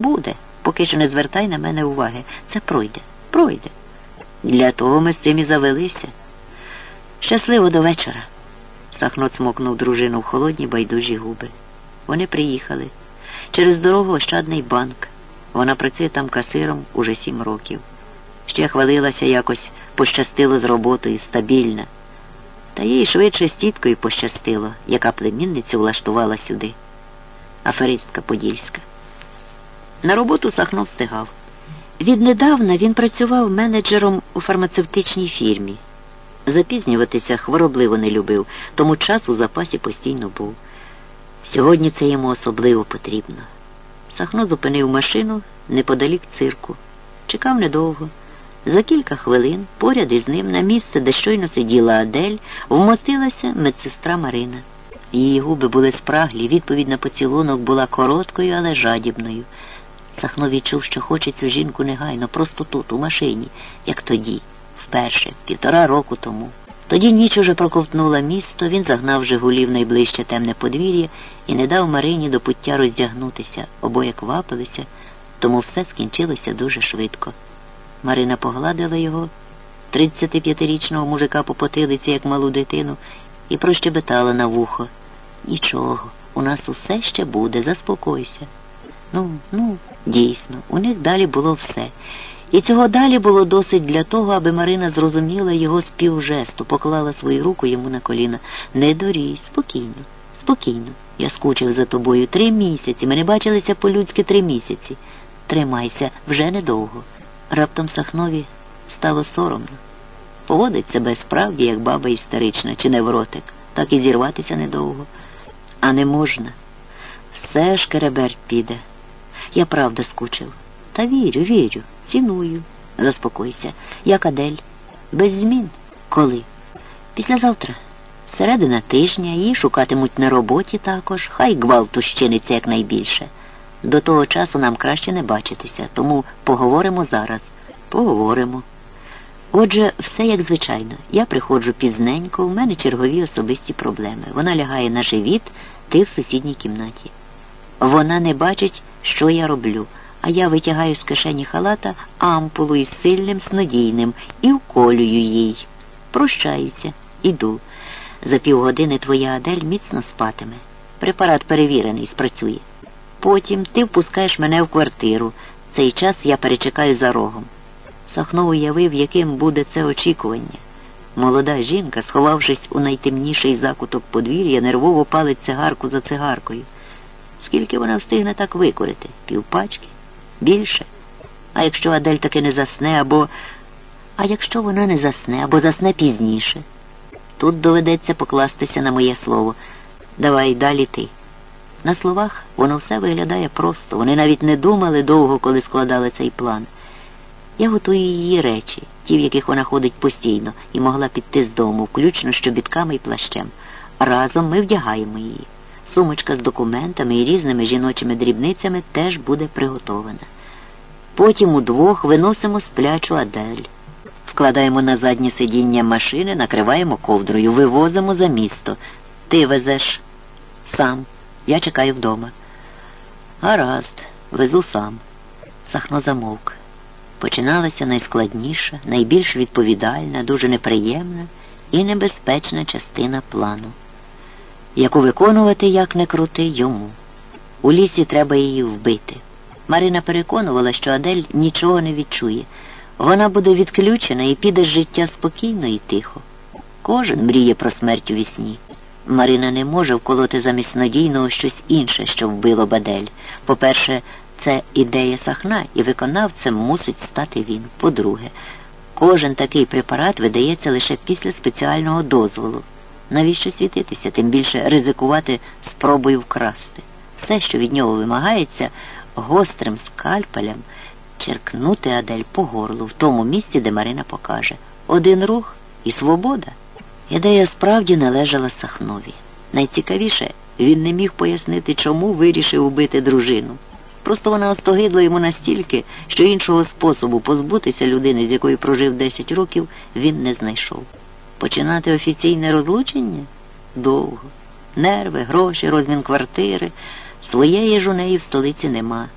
Буде, поки що не звертай на мене уваги. Це пройде, пройде. Для того ми з цим і завелися. Щасливо до вечора. Сахно цмокнув дружину в холодні байдужі губи. Вони приїхали. Через дорогу Ощадний банк. Вона працює там касиром уже сім років. Ще хвалилася якось, пощастило з роботою, стабільна. Та їй швидше з тіткою пощастило, яка племінницю влаштувала сюди. Аферистка Подільська. На роботу Сахно встигав. Віднедавна він працював менеджером у фармацевтичній фірмі. Запізнюватися хворобливо не любив, тому час у запасі постійно був. Сьогодні це йому особливо потрібно. Сахно зупинив машину неподалік цирку. Чекав недовго. За кілька хвилин поряд із ним на місце, де щойно сиділа Адель, вмотилася медсестра Марина. Її губи були спраглі, відповідь на поцілунок була короткою, але жадібною. Сахно відчув, що хоче цю жінку негайно, просто тут, у машині, як тоді, вперше, півтора року тому. Тоді ніч уже проковтнула місто, він загнав Жигулів найближче темне подвір'я і не дав Марині до пуття роздягнутися, обоє квапилися, тому все скінчилося дуже швидко. Марина погладила його, 35-річного мужика по потилиці, як малу дитину, і прощебетала на вухо. Нічого, у нас усе ще буде, заспокойся. Ну, ну, дійсно, у них далі було все. І цього далі було досить для того, аби Марина зрозуміла його співжесту, поклала свою руку йому на коліна. Не дорій, спокійно, спокійно. Я скучив за тобою три місяці. Ми не бачилися по-людськи три місяці. Тримайся вже недовго. Раптом Сахнові стало соромно. Поводить себе справді, як баба істерична чи невротик, так і зірватися недовго. А не можна. Все ж кереберть піде. Я правда скучив. Та вірю, вірю, ціную. Заспокойся. Як Адель. Без змін. Коли? Післязавтра. Середина тижня її шукатимуть на роботі також, хай гвалту щиниться якнайбільше. До того часу нам краще не бачитися, тому поговоримо зараз. Поговоримо. Отже, все як звичайно. Я приходжу пізненько, у мене чергові особисті проблеми. Вона лягає на живіт, ти в сусідній кімнаті. Вона не бачить, що я роблю, а я витягаю з кишені халата ампулу із сильним снодійним і вколюю їй. Прощаюся, іду. За півгодини твоя Адель міцно спатиме. Препарат перевірений, спрацює. Потім ти впускаєш мене в квартиру. Цей час я перечекаю за рогом. Сахно уявив, яким буде це очікування. Молода жінка, сховавшись у найтемніший закуток подвір'я, нервово палить цигарку за цигаркою. Скільки вона встигне так викорити? Півпачки? Більше? А якщо Адель таки не засне, або. А якщо вона не засне, або засне пізніше? Тут доведеться покластися на моє слово. Давай далі ти. На словах воно все виглядає просто. Вони навіть не думали довго, коли складали цей план. Я готую її речі, ті, в яких вона ходить постійно, і могла піти з дому, включно з чобітками і плащем. Разом ми вдягаємо її. Сумочка з документами і різними жіночими дрібницями теж буде приготована. Потім удвох виносимо сплячу Адель. Вкладаємо на заднє сидіння машини, накриваємо ковдрою, вивозимо за місто. Ти везеш сам. Я чекаю вдома. Гаразд, везу сам. Сахно замовк. Починалася найскладніша, найбільш відповідальна, дуже неприємна і небезпечна частина плану, яку виконувати, як не крути, йому. У лісі треба її вбити. Марина переконувала, що Адель нічого не відчує. Вона буде відключена і піде з життя спокійно і тихо. Кожен мріє про смерть у вісні. Марина не може вколоти замість надійного щось інше, що вбило Бадель. По-перше, це ідея сахна, і виконавцем мусить стати він. По-друге, кожен такий препарат видається лише після спеціального дозволу. Навіщо світитися, тим більше ризикувати спробою вкрасти. Все, що від нього вимагається, гострим скальпелем черкнути Адель по горлу в тому місці, де Марина покаже. Один рух і свобода. Ідея справді належала Сахнові. Найцікавіше, він не міг пояснити, чому вирішив убити дружину. Просто вона остогидла йому настільки, що іншого способу позбутися людини, з якою прожив 10 років, він не знайшов. Починати офіційне розлучення довго. Нерви, гроші, розмін квартири. Своєї ж у неї в столиці нема.